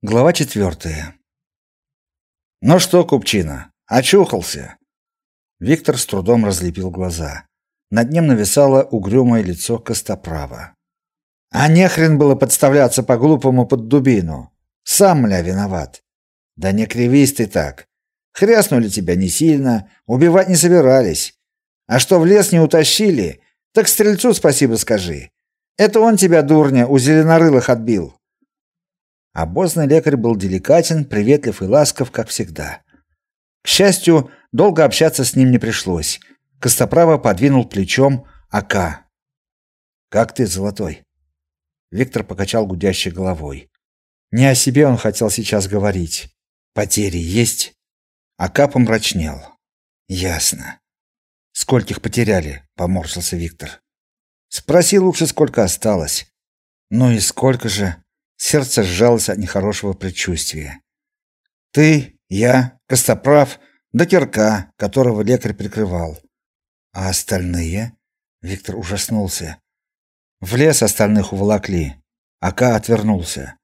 Глава четвертая. Ну что, купчина, очухался? Виктор с трудом разлепил глаза. Над ним нависало угрюмое лицо Костоправа. А не хрен было подставляться по-глупому под дубину. Сам, мля, виноват. Да не кривись ты так. Хряснули тебя не сильно, убивать не собирались. А что в лес не утащили, так стрельцу спасибо скажи. Это он тебя, дурня, у зеленорылых отбил. Обозный лекарь был деликатен, приветлив и ласков, как всегда. К счастью, долго общаться с ним не пришлось. Костоправа подвинул плечом АК. «Как ты, Золотой?» Виктор покачал гудящей головой. Не о себе он хотел сейчас говорить. «Потери есть?» АК помрачнел. «Ясно. Скольких потеряли?» — поморщился Виктор. «Спроси лучше, сколько осталось». «Ну и сколько же?» Сердце сжалось от нехорошего предчувствия. Ты, я, Костоправ, да Кирка, которого лекарь прикрывал. А остальные? Виктор ужаснулся. В лес остальных уволокли. Ака отвернулся.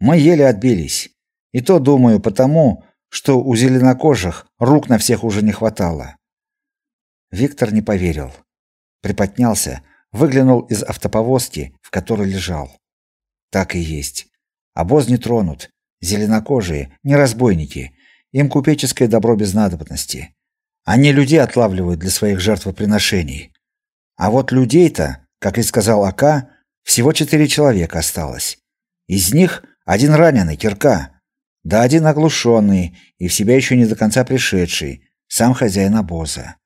Мы еле отбились. И то, думаю, потому, что у зеленокожих рук на всех уже не хватало. Виктор не поверил. Приподнялся, выглянул из автоповозки, в которой лежал. Так и есть. Обоз не тронут. Зеленокожие, не разбойники. Им купеческое добро без надобности. Они людей отлавливают для своих жертвоприношений. А вот людей-то, как и сказал Ака, всего четыре человека осталось. Из них один раненый, кирка, да один оглушенный и в себя еще не до конца пришедший, сам хозяин обоза.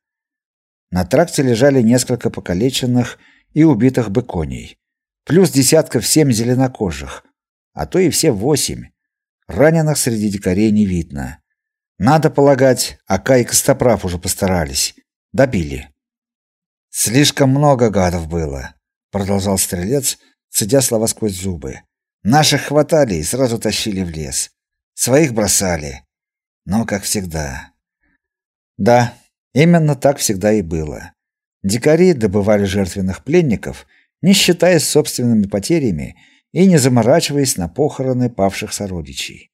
На тракте лежали несколько покалеченных и убитых быконей плюс десятков семь зеленокожих, а то и все восемь. Раненых среди дикарей не видно. Надо полагать, Ака и Костоправ уже постарались. Добили. Слишком много гадов было, продолжал стрелец, цедя слова сквозь зубы. Наших хватали и сразу тащили в лес. Своих бросали. Но как всегда. Да, именно так всегда и было. Дикари добывали жертвенных пленников не считаясь собственными потерями и не заморачиваясь на похороны павших сородичей.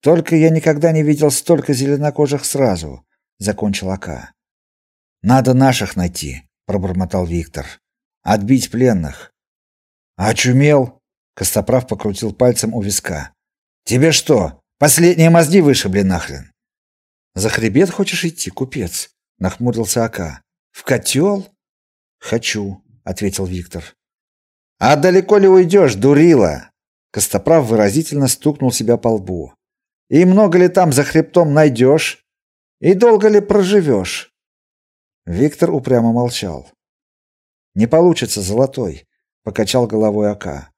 Только я никогда не видел столько зеленокожих сразу, закончил Ака. Надо наших найти, пробормотал Виктор. Отбить пленных. Очумел? Костоправ покрутил пальцем у виска. Тебе что, последние мозги вышибли нахрен? За хребет хочешь идти, купец? нахмурился Ака. В котел? Хочу ответил Виктор. А далеко ли уйдешь, дурила? Костоправ выразительно стукнул себя по лбу. И много ли там за хребтом найдешь? И долго ли проживешь?» Виктор упрямо молчал. Не получится, золотой, покачал головой Ака.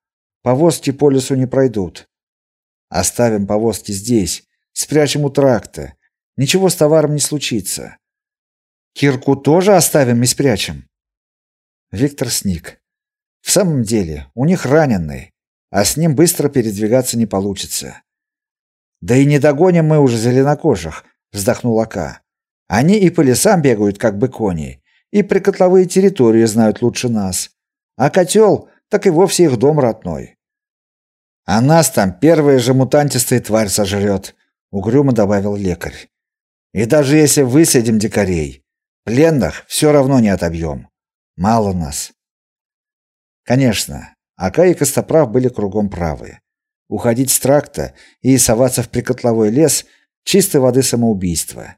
Повозки по лесу не пройдут. Оставим повозки здесь, спрячем у тракта. Ничего с товаром не случится. Кирку тоже оставим и спрячем. Виктор сник. В самом деле, у них раненый, а с ним быстро передвигаться не получится. Да и не догоним мы уже зеленокожих, вздохнул Ака. Они и по лесам бегают, как бы кони, и прикотловые территории знают лучше нас. А котел, так и вовсе их дом родной. А нас там первая же мутантистая тварь сожрет, угрюмо добавил лекарь. И даже если высадим дикарей, пленных все равно не отобьем. Мало нас. Конечно, Ака и Костоправ были кругом правы. Уходить с тракта и соваться в прикотловой лес чистой воды самоубийство.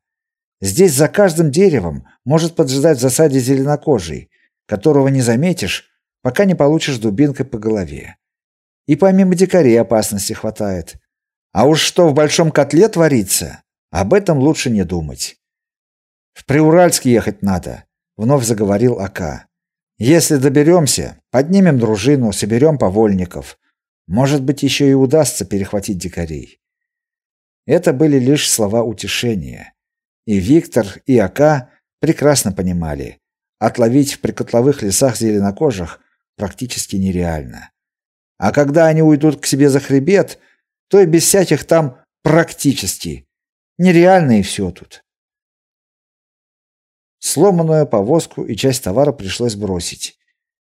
Здесь за каждым деревом может поджидать в засаде зеленокожий, которого не заметишь, пока не получишь дубинкой по голове. И помимо дикарей опасности хватает. А уж что в большом котле творится, об этом лучше не думать. В Приуральск ехать надо, вновь заговорил Ака. Если доберемся, поднимем дружину, соберем повольников. Может быть, еще и удастся перехватить дикарей. Это были лишь слова утешения. И Виктор, и Ака прекрасно понимали, отловить в прикотловых лесах зеленокожих практически нереально. А когда они уйдут к себе за хребет, то и без всяких там практически нереально и все тут. Сломанную повозку и часть товара пришлось бросить.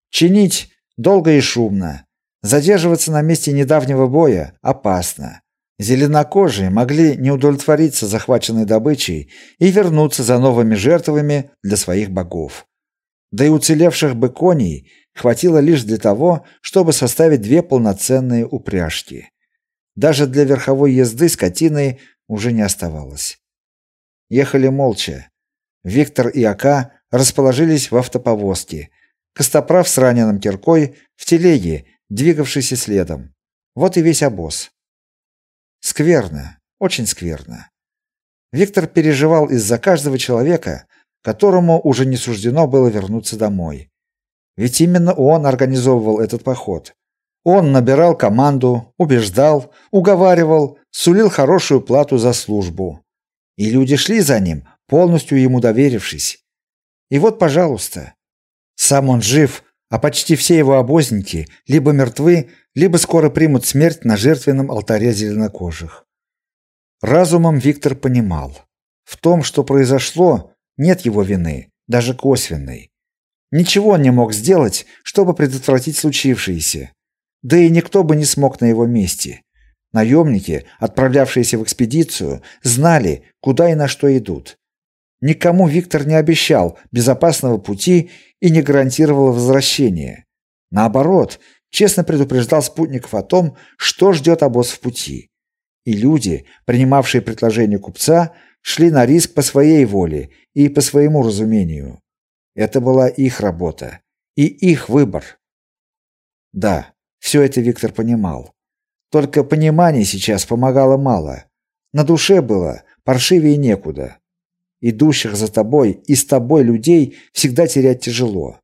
Чинить долго и шумно. Задерживаться на месте недавнего боя опасно. Зеленокожие могли не удовлетвориться захваченной добычей и вернуться за новыми жертвами для своих богов. Да и уцелевших бы коней хватило лишь для того, чтобы составить две полноценные упряжки. Даже для верховой езды скотины уже не оставалось. Ехали молча. Виктор и Ака расположились в автоповозке. Костоправ с раненым киркой в телеге, двигавшейся следом. Вот и весь обоз. Скверно, очень скверно. Виктор переживал из-за каждого человека, которому уже не суждено было вернуться домой. Ведь именно он организовывал этот поход. Он набирал команду, убеждал, уговаривал, сулил хорошую плату за службу. И люди шли за ним, полностью ему доверившись. И вот, пожалуйста, сам он жив, а почти все его обозники либо мертвы, либо скоро примут смерть на жертвенном алтаре зеленокожих. Разумом Виктор понимал, в том, что произошло, нет его вины, даже косвенной. Ничего он не мог сделать, чтобы предотвратить случившееся. Да и никто бы не смог на его месте. Наемники, отправлявшиеся в экспедицию, знали, куда и на что идут. Никому Виктор не обещал безопасного пути и не гарантировал возвращения. Наоборот, честно предупреждал спутников о том, что ждет обоз в пути. И люди, принимавшие предложение купца, шли на риск по своей воле и по своему разумению. Это была их работа и их выбор. Да, все это Виктор понимал. Только понимание сейчас помогало мало. На душе было паршивее некуда. Идущих за тобой и с тобой людей всегда терять тяжело.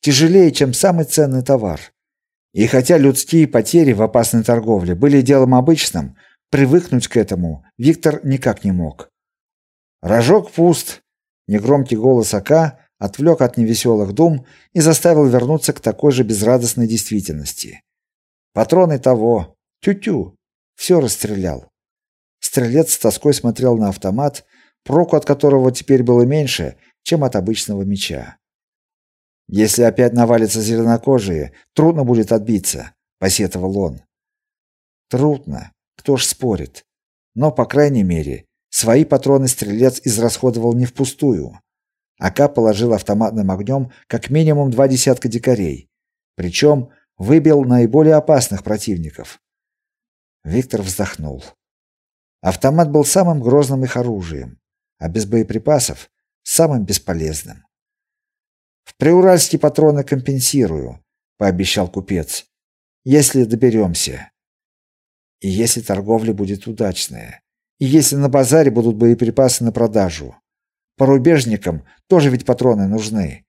Тяжелее, чем самый ценный товар. И хотя людские потери в опасной торговле были делом обычным, привыкнуть к этому Виктор никак не мог. Рожок пуст. Негромкий голос Ака отвлек от невеселых дум и заставил вернуться к такой же безрадостной действительности. Патроны того. Тю-тю. Все расстрелял. Стрелец с тоской смотрел на автомат, проку от которого теперь было меньше, чем от обычного меча. Если опять навалятся зеленокожие, трудно будет отбиться, посетовал он. Трудно, кто ж спорит. Но по крайней мере, свои патроны стрелец израсходовал не впустую. АК положил автоматным огнем как минимум два десятка дикарей, причем выбил наиболее опасных противников. Виктор вздохнул. Автомат был самым грозным их оружием, а без боеприпасов самым бесполезным. В Приуральске патроны компенсирую, пообещал купец. Если доберемся. И если торговля будет удачная. И если на базаре будут боеприпасы на продажу. Порубежникам тоже ведь патроны нужны.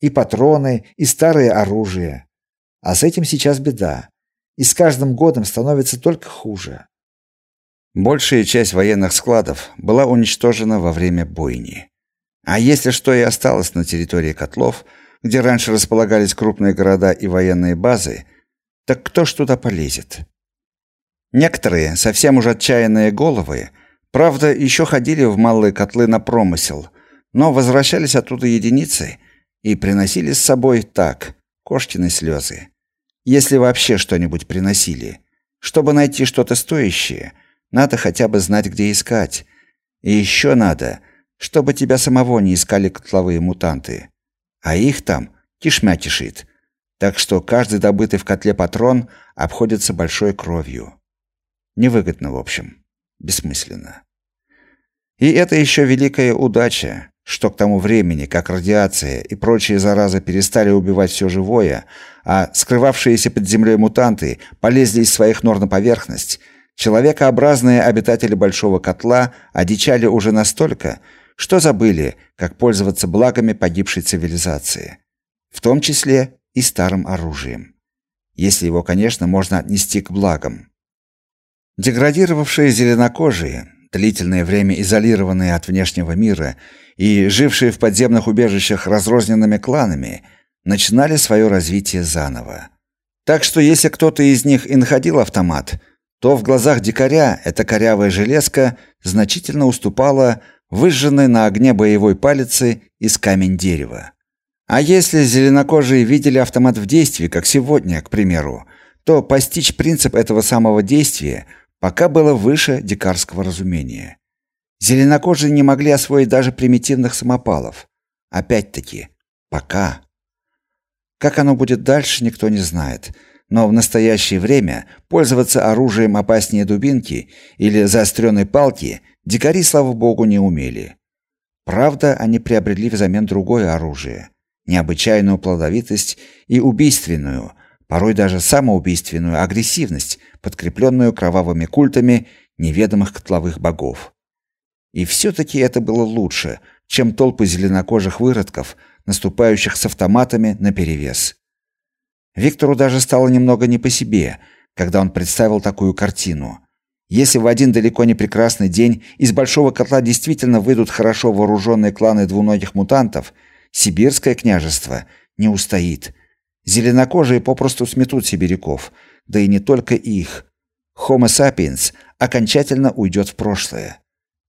И патроны, и старое оружие. А с этим сейчас беда. И с каждым годом становится только хуже. Большая часть военных складов была уничтожена во время бойни. А если что и осталось на территории котлов, где раньше располагались крупные города и военные базы, так кто ж туда полезет? Некоторые, совсем уже отчаянные головы, правда, еще ходили в малые котлы на промысел, но возвращались оттуда единицы и приносили с собой так, кошкины слезы если вообще что-нибудь приносили. Чтобы найти что-то стоящее, надо хотя бы знать, где искать. И еще надо, чтобы тебя самого не искали котловые мутанты. А их там кишмя кишит. Так что каждый добытый в котле патрон обходится большой кровью. Невыгодно, в общем. Бессмысленно. И это еще великая удача, что к тому времени, как радиация и прочие заразы перестали убивать все живое, а скрывавшиеся под землей мутанты полезли из своих нор на поверхность, человекообразные обитатели большого котла одичали уже настолько, что забыли, как пользоваться благами погибшей цивилизации, в том числе и старым оружием. Если его, конечно, можно отнести к благам. Деградировавшие зеленокожие, длительное время изолированные от внешнего мира и жившие в подземных убежищах разрозненными кланами, начинали свое развитие заново. Так что если кто-то из них и находил автомат, то в глазах дикаря эта корявая железка значительно уступала выжженной на огне боевой палице из камень дерева. А если зеленокожие видели автомат в действии, как сегодня, к примеру, то постичь принцип этого самого действия пока было выше дикарского разумения. Зеленокожие не могли освоить даже примитивных самопалов. Опять-таки, пока. Как оно будет дальше, никто не знает. Но в настоящее время пользоваться оружием опаснее дубинки или заостренной палки дикари, слава богу, не умели. Правда, они приобрели взамен другое оружие необычайную плодовитость и убийственную, порой даже самоубийственную агрессивность, подкрепленную кровавыми культами неведомых котловых богов. И все таки это было лучше, чем толпы зеленокожих выродков, наступающих с автоматами наперевес. Виктору даже стало немного не по себе, когда он представил такую картину. Если в один далеко не прекрасный день из большого котла действительно выйдут хорошо вооруженные кланы двуногих мутантов, Сибирское княжество не устоит. Зеленокожие попросту сметут сибиряков, да и не только их. Homo sapiens окончательно уйдет в прошлое.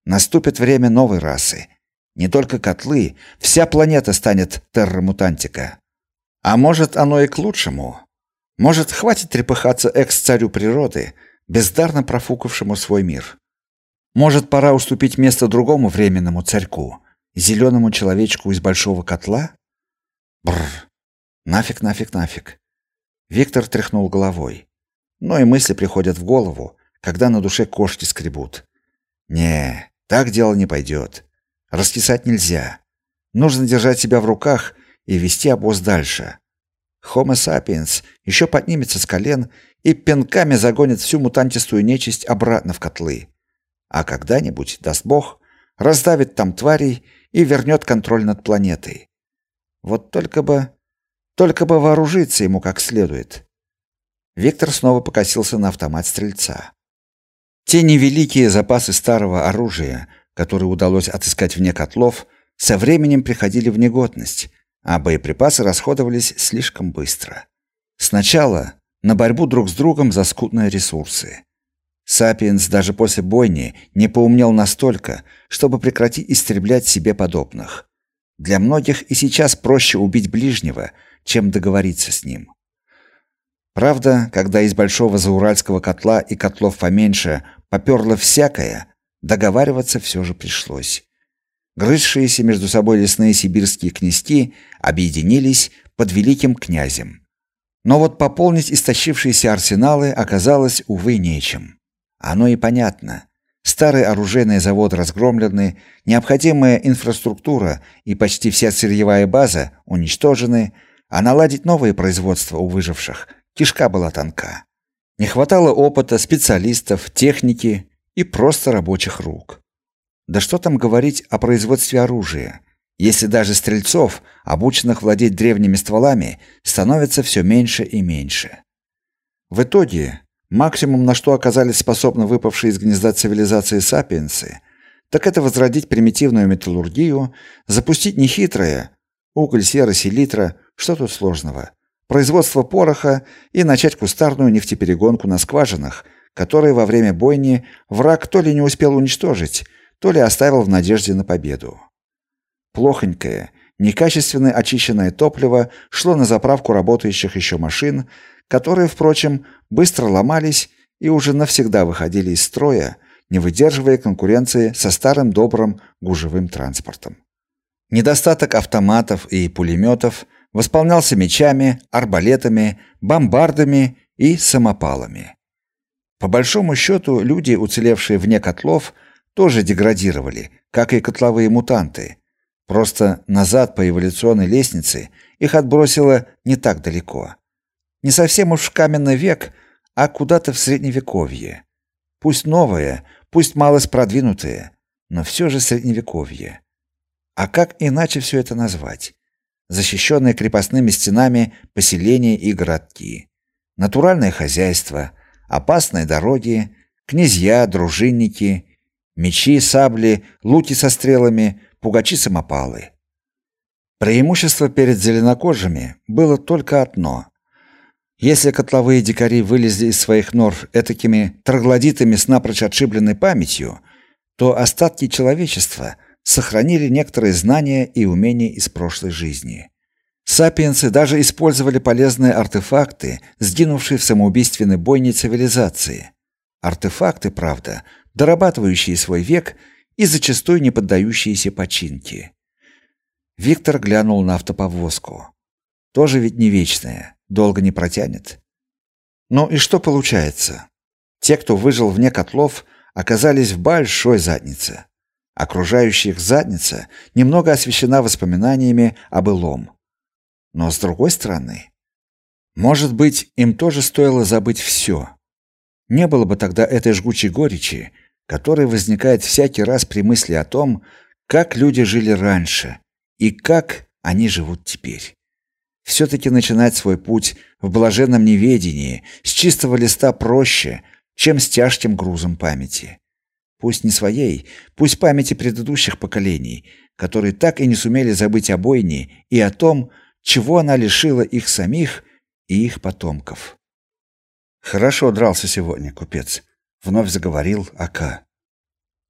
Наступит время новой расы. Не только котлы, вся планета станет терра-мутантика. А может, оно и к лучшему. Может, хватит трепыхаться экс-царю природы, бездарно профукавшему свой мир. Может, пора уступить место другому временному царьку, зеленому человечку из большого котла? Бррр. Нафиг, нафиг, нафиг. Виктор тряхнул головой. Но и мысли приходят в голову, когда на душе кошки скребут. Не, так дело не пойдет. Раскисать нельзя. Нужно держать себя в руках и вести обоз дальше. Homo sapiens еще поднимется с колен и пинками загонит всю мутантистую нечисть обратно в котлы. А когда-нибудь, даст бог, раздавит там тварей и вернет контроль над планетой. Вот только бы... Только бы вооружиться ему как следует. Виктор снова покосился на автомат стрельца. Те невеликие запасы старого оружия, которые удалось отыскать вне котлов, со временем приходили в негодность, а боеприпасы расходовались слишком быстро. Сначала на борьбу друг с другом за скудные ресурсы. Сапиенс даже после бойни не поумнел настолько, чтобы прекратить истреблять себе подобных. Для многих и сейчас проще убить ближнего, чем договориться с ним. Правда, когда из большого зауральского котла и котлов поменьше поперло всякое, договариваться все же пришлось. Грызшиеся между собой лесные сибирские князьки объединились под великим князем. Но вот пополнить истощившиеся арсеналы оказалось увы нечем. Оно и понятно. Старый оружейный завод разгромлены, необходимая инфраструктура и почти вся сырьевая база уничтожены, а наладить новое производство у выживших кишка была тонка. Не хватало опыта, специалистов, техники и просто рабочих рук. Да что там говорить о производстве оружия, если даже стрельцов, обученных владеть древними стволами, становится все меньше и меньше. В итоге Максимум, на что оказались способны выпавшие из гнезда цивилизации сапиенсы, так это возродить примитивную металлургию, запустить нехитрое уголь, сера, селитра, что тут сложного, производство пороха и начать кустарную нефтеперегонку на скважинах, которые во время бойни враг то ли не успел уничтожить, то ли оставил в надежде на победу. Плохонькое, некачественно очищенное топливо шло на заправку работающих еще машин, которые, впрочем, быстро ломались и уже навсегда выходили из строя, не выдерживая конкуренции со старым добрым гужевым транспортом. Недостаток автоматов и пулеметов восполнялся мечами, арбалетами, бомбардами и самопалами. По большому счету, люди, уцелевшие вне котлов, тоже деградировали, как и котловые мутанты. Просто назад по эволюционной лестнице их отбросило не так далеко. Не совсем уж в каменный век, а куда-то в средневековье. Пусть новое, пусть малость продвинутое, но все же средневековье. А как иначе все это назвать? Защищенные крепостными стенами поселения и городки, натуральное хозяйство, опасные дороги, князья, дружинники, мечи, сабли, луки со стрелами, пугачи-самопалы. Преимущество перед зеленокожими было только одно если котловые дикари вылезли из своих нор этакими троглодитами с напрочь отшибленной памятью, то остатки человечества сохранили некоторые знания и умения из прошлой жизни. Сапиенсы даже использовали полезные артефакты, сгинувшие в самоубийственной бойне цивилизации. Артефакты, правда, дорабатывающие свой век и зачастую не поддающиеся починке. Виктор глянул на автоповозку. Тоже ведь не вечная, долго не протянет. Ну и что получается? Те, кто выжил вне котлов, оказались в большой заднице. Окружающая их задница немного освещена воспоминаниями о былом. Но с другой стороны, может быть, им тоже стоило забыть все. Не было бы тогда этой жгучей горечи, которая возникает всякий раз при мысли о том, как люди жили раньше и как они живут теперь. Все-таки начинать свой путь в блаженном неведении с чистого листа проще, чем с тяжким грузом памяти. Пусть не своей, пусть памяти предыдущих поколений, которые так и не сумели забыть о бойне и о том, чего она лишила их самих и их потомков. Хорошо дрался сегодня, купец, вновь заговорил Ака.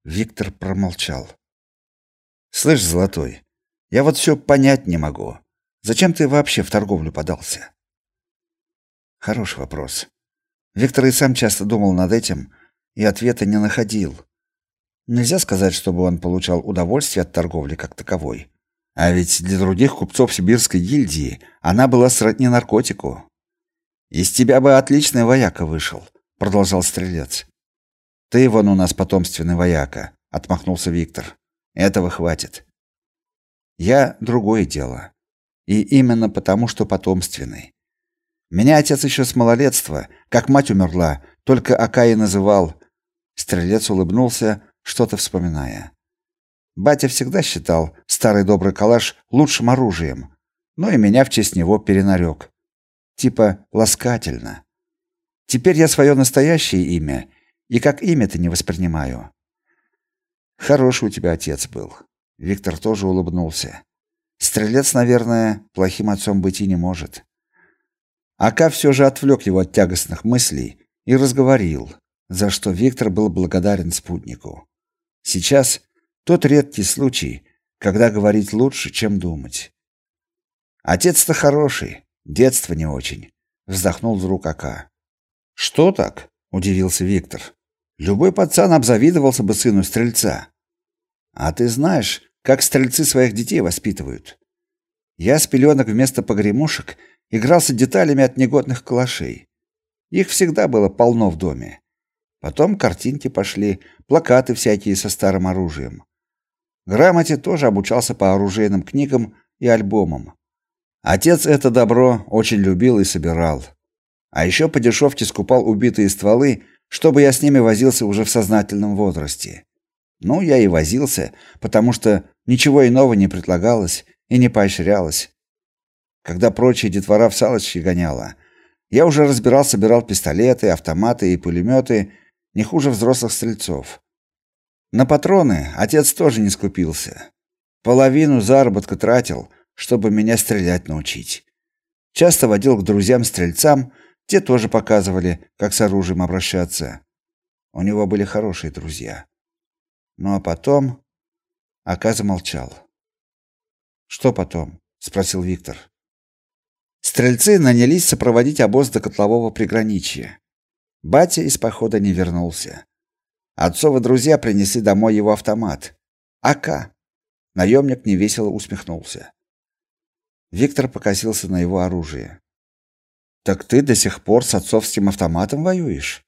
Виктор промолчал. Слышь, золотой, я вот все понять не могу. Зачем ты вообще в торговлю подался? Хороший вопрос. Виктор и сам часто думал над этим и ответа не находил. Нельзя сказать, чтобы он получал удовольствие от торговли как таковой. А ведь для других купцов сибирской гильдии она была сродни наркотику. Из тебя бы отличный вояка вышел, продолжал стрелец. Ты вон у нас потомственный вояка, отмахнулся Виктор. Этого хватит. Я другое дело. И именно потому, что потомственный. Меня отец еще с малолетства, как мать умерла, только Акаи называл. Стрелец улыбнулся, что-то вспоминая. Батя всегда считал старый добрый калаш лучшим оружием, но и меня в честь него перенарек. Типа ласкательно. Теперь я свое настоящее имя и как имя-то не воспринимаю. Хороший у тебя отец был. Виктор тоже улыбнулся. Стрелец, наверное, плохим отцом быть и не может. Ака все же отвлек его от тягостных мыслей и разговорил, за что Виктор был благодарен спутнику. Сейчас тот редкий случай, когда говорить лучше, чем думать. Отец-то хороший, детство не очень, вздохнул вдруг Ака. Что так? удивился Виктор. Любой пацан обзавидовался бы сыну стрельца. А ты знаешь, как стрельцы своих детей воспитывают. Я с пеленок вместо погремушек игрался деталями от негодных калашей. Их всегда было полно в доме. Потом картинки пошли, плакаты всякие со старым оружием. Грамоте тоже обучался по оружейным книгам и альбомам. Отец это добро очень любил и собирал. А еще по дешевке скупал убитые стволы, чтобы я с ними возился уже в сознательном возрасте. Ну, я и возился, потому что ничего иного не предлагалось и не поощрялось. Когда прочие детвора в салочки гоняла, я уже разбирал, собирал пистолеты, автоматы и пулеметы не хуже взрослых стрельцов. На патроны отец тоже не скупился. Половину заработка тратил, чтобы меня стрелять научить. Часто водил к друзьям-стрельцам, те тоже показывали, как с оружием обращаться. У него были хорошие друзья. Ну а потом Ака замолчал. Что потом? спросил Виктор. Стрельцы нанялись сопроводить обоз до котлового приграничья. Батя из похода не вернулся. Отцовы друзья принесли домой его автомат. АК. Наемник невесело усмехнулся. Виктор покосился на его оружие. Так ты до сих пор с отцовским автоматом воюешь?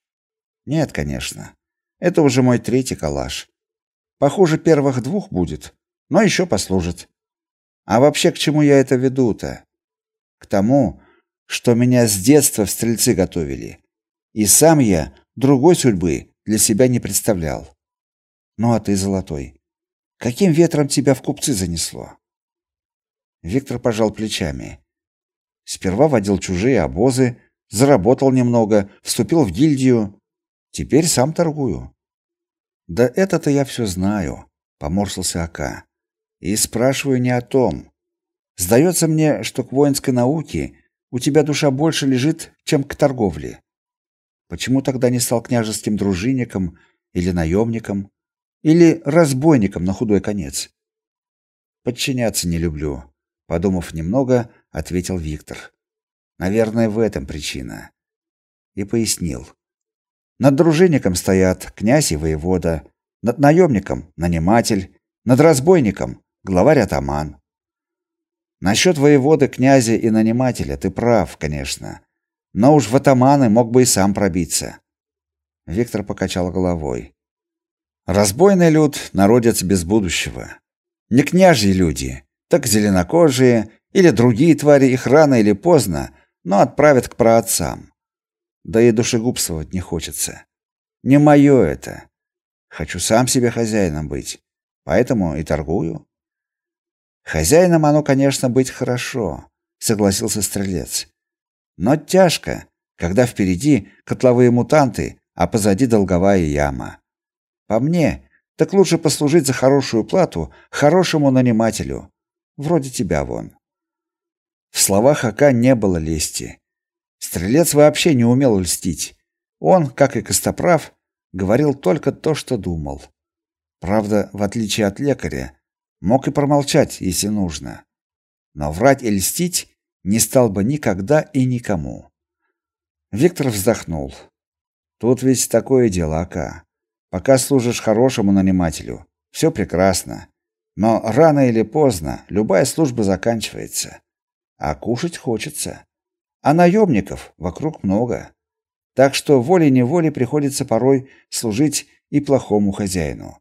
Нет, конечно. Это уже мой третий калаш. Похоже, первых двух будет, но еще послужит. А вообще к чему я это веду-то? К тому, что меня с детства в стрельцы готовили. И сам я другой судьбы для себя не представлял. Ну а ты, золотой, каким ветром тебя в купцы занесло? Виктор пожал плечами. Сперва водил чужие обозы, заработал немного, вступил в гильдию, теперь сам торгую. Да это-то я все знаю, поморщился Ака. И спрашиваю не о том. Сдается мне, что к воинской науке у тебя душа больше лежит, чем к торговле. Почему тогда не стал княжеским дружинником или наемником, или разбойником на худой конец? Подчиняться не люблю, подумав немного, ответил Виктор. Наверное, в этом причина. И пояснил. Над дружинником стоят князь и воевода, над наемником наниматель, над разбойником главарь-атаман. Насчет воеводы, князя и нанимателя ты прав, конечно. Но уж в атаманы мог бы и сам пробиться. Виктор покачал головой. Разбойный люд народец без будущего. Не княжьи люди, так зеленокожие или другие твари их рано или поздно, но отправят к праотцам. Да и душегубствовать не хочется. Не мое это. Хочу сам себе хозяином быть, поэтому и торгую. Хозяином оно, конечно, быть хорошо, согласился стрелец. Но тяжко, когда впереди котловые мутанты, а позади долговая яма. По мне, так лучше послужить за хорошую плату хорошему нанимателю, вроде тебя вон. В словах Ака не было лести. Стрелец вообще не умел льстить. Он, как и Костоправ, говорил только то, что думал. Правда, в отличие от лекаря, мог и промолчать, если нужно. Но врать и льстить не стал бы никогда и никому. Виктор вздохнул. Тут ведь такое дело, Ака. Пока служишь хорошему нанимателю, все прекрасно. Но рано или поздно любая служба заканчивается. А кушать хочется. А наемников вокруг много. Так что волей-неволей приходится порой служить и плохому хозяину.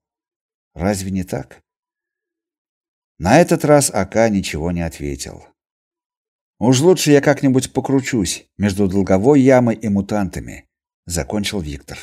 Разве не так? На этот раз Ака ничего не ответил. Уж лучше я как-нибудь покручусь между долговой ямой и мутантами, закончил Виктор.